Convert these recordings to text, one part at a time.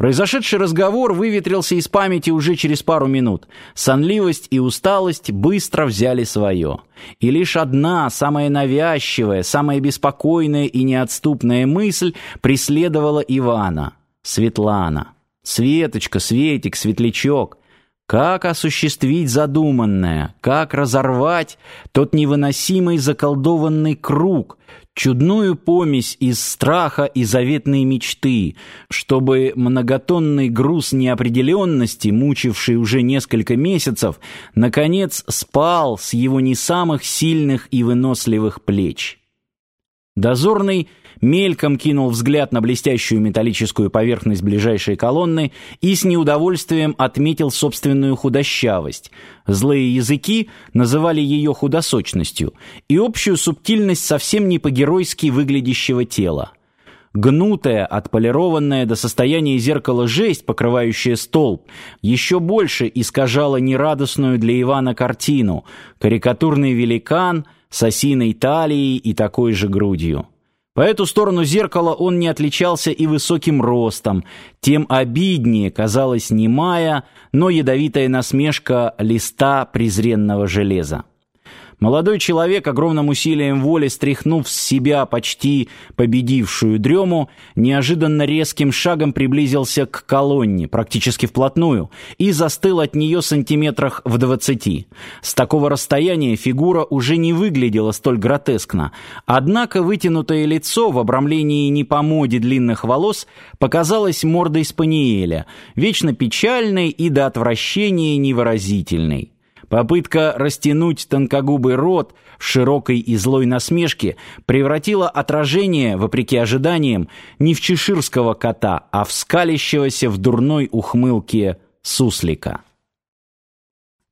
Произошедший разговор выветрился из памяти уже через пару минут. Сонливость и усталость быстро взяли свое. И лишь одна, самая навязчивая, самая беспокойная и неотступная мысль преследовала Ивана. Светлана. Светочка, Светик, Светлячок. Как осуществить задуманное? Как разорвать тот невыносимый заколдованный круг, чудную помесь из страха и заветной мечты, чтобы многотонный груз неопределенности, мучивший уже несколько месяцев, наконец спал с его не самых сильных и выносливых плеч. Дозорный мельком кинул взгляд на блестящую металлическую поверхность ближайшей колонны и с неудовольствием отметил собственную худощавость. Злые языки называли ее худосочностью и общую субтильность совсем не по-геройски выглядящего тела. Гнутая, отполированная до состояния зеркала жесть, покрывающая столб, еще больше искажала нерадостную для Ивана картину. Карикатурный великан с осиной талией и такой же грудью. По эту сторону зеркала он не отличался и высоким ростом, тем обиднее казалась немая, но ядовитая насмешка листа презренного железа. Молодой человек, огромным усилием воли стряхнув с себя почти победившую дрему, неожиданно резким шагом приблизился к колонне, практически вплотную, и застыл от нее сантиметрах в двадцати. С такого расстояния фигура уже не выглядела столь гротескно, однако вытянутое лицо в обрамлении не по моде длинных волос показалось мордой спаниеля, вечно печальной и до отвращения невыразительной. Попытка растянуть тонкогубый рот в широкой и злой насмешке превратила отражение, вопреки ожиданиям, не в чеширского кота, а в скалящегося в дурной ухмылке суслика.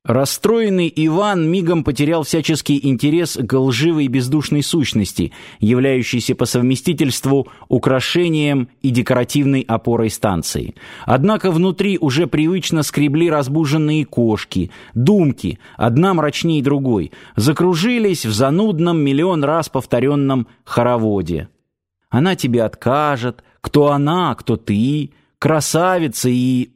Расстроенный Иван мигом потерял всяческий интерес к лживой бездушной сущности, являющейся по совместительству украшением и декоративной опорой станции. Однако внутри уже привычно скребли разбуженные кошки, думки, одна мрачнее другой, закружились в занудном миллион раз повторенном хороводе. Она тебе откажет, кто она, кто ты, красавица и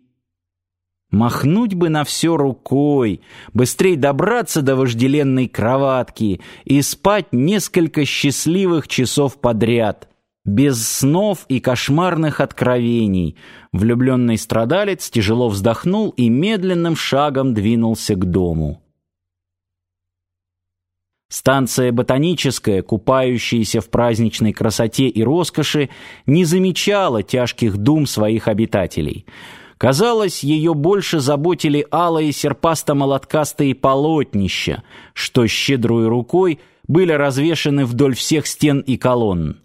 Махнуть бы на все рукой, быстрей добраться до вожделенной кроватки и спать несколько счастливых часов подряд, без снов и кошмарных откровений. Влюбленный страдалец тяжело вздохнул и медленным шагом двинулся к дому. Станция ботаническая, купающаяся в праздничной красоте и роскоши, не замечала тяжких дум своих обитателей — Казалось, ее больше заботили алые серпасто-молоткастые полотнища, что щедрой рукой были развешаны вдоль всех стен и колонн.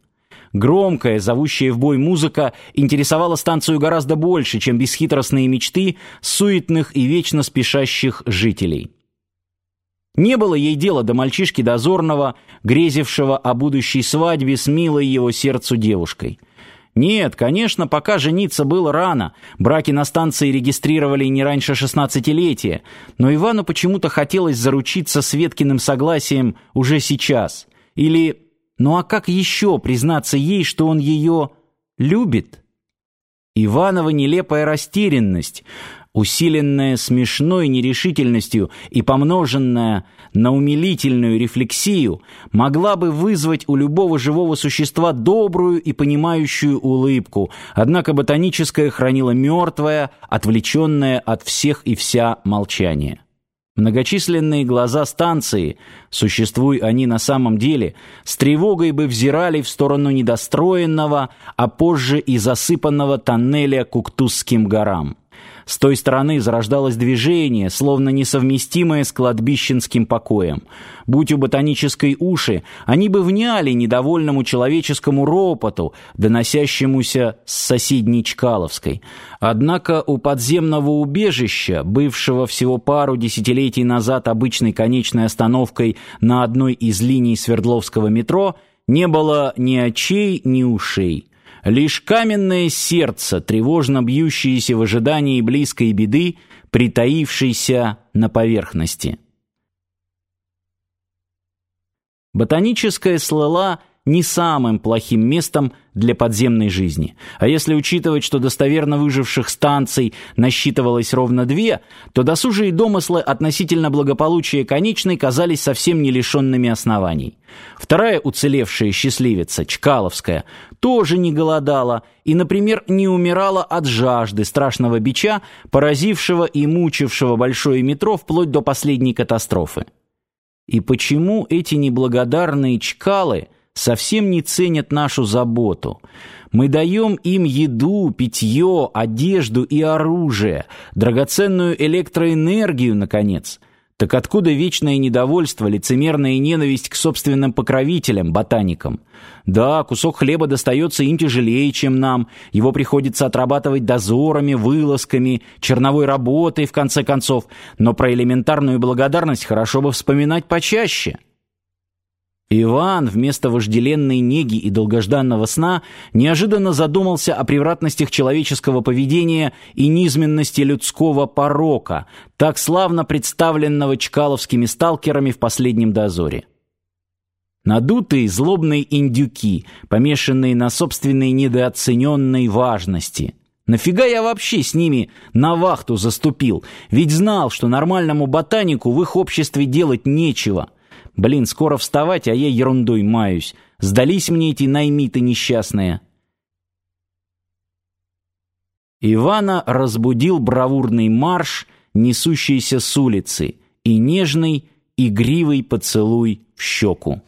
Громкая, зовущая в бой музыка интересовала станцию гораздо больше, чем бесхитростные мечты суетных и вечно спешащих жителей. Не было ей дела до мальчишки дозорного, грезившего о будущей свадьбе с милой его сердцу девушкой. Нет, конечно, пока жениться было рано. Браки на станции регистрировали не раньше шестнадцатилетия. Но Ивану почему-то хотелось заручиться Светкиным согласием уже сейчас. Или, ну а как еще признаться ей, что он ее любит? Иванова нелепая растерянность – усиленная смешной нерешительностью и помноженная на умилительную рефлексию, могла бы вызвать у любого живого существа добрую и понимающую улыбку, однако ботаническая хранила мертвое, отвлеченное от всех и вся молчание. Многочисленные глаза станции, существуй они на самом деле, с тревогой бы взирали в сторону недостроенного, а позже и засыпанного тоннеля к Уктузским горам. С той стороны зарождалось движение, словно несовместимое с кладбищенским покоем. Будь у ботанической уши, они бы вняли недовольному человеческому ропоту, доносящемуся с соседней Чкаловской. Однако у подземного убежища, бывшего всего пару десятилетий назад обычной конечной остановкой на одной из линий Свердловского метро, не было ни очей, ни ушей. Лишь каменное сердце, тревожно бьющееся в ожидании близкой беды, притаившейся на поверхности. Ботаническая слыла не самым плохим местом для подземной жизни. А если учитывать, что достоверно выживших станций насчитывалось ровно две, то досужие домыслы относительно благополучия конечной казались совсем не лишенными оснований. Вторая уцелевшая счастливица, Чкаловская, тоже не голодала и, например, не умирала от жажды страшного бича, поразившего и мучившего большое метро вплоть до последней катастрофы. И почему эти неблагодарные чкалы совсем не ценят нашу заботу? Мы даем им еду, питье, одежду и оружие, драгоценную электроэнергию, наконец – так откуда вечное недовольство, лицемерная ненависть к собственным покровителям, ботаникам? Да, кусок хлеба достается им тяжелее, чем нам. Его приходится отрабатывать дозорами, вылазками, черновой работой, в конце концов. Но про элементарную благодарность хорошо бы вспоминать почаще. Иван вместо вожделенной неги и долгожданного сна неожиданно задумался о превратностях человеческого поведения и низменности людского порока, так славно представленного чкаловскими сталкерами в последнем дозоре. Надутые злобные индюки, помешанные на собственной недооцененной важности. Нафига я вообще с ними на вахту заступил? Ведь знал, что нормальному ботанику в их обществе делать нечего – Блин, скоро вставать, а я ерундой маюсь. Сдались мне эти наймиты несчастные. Ивана разбудил бравурный марш, несущийся с улицы, и нежный, игривый поцелуй в щеку.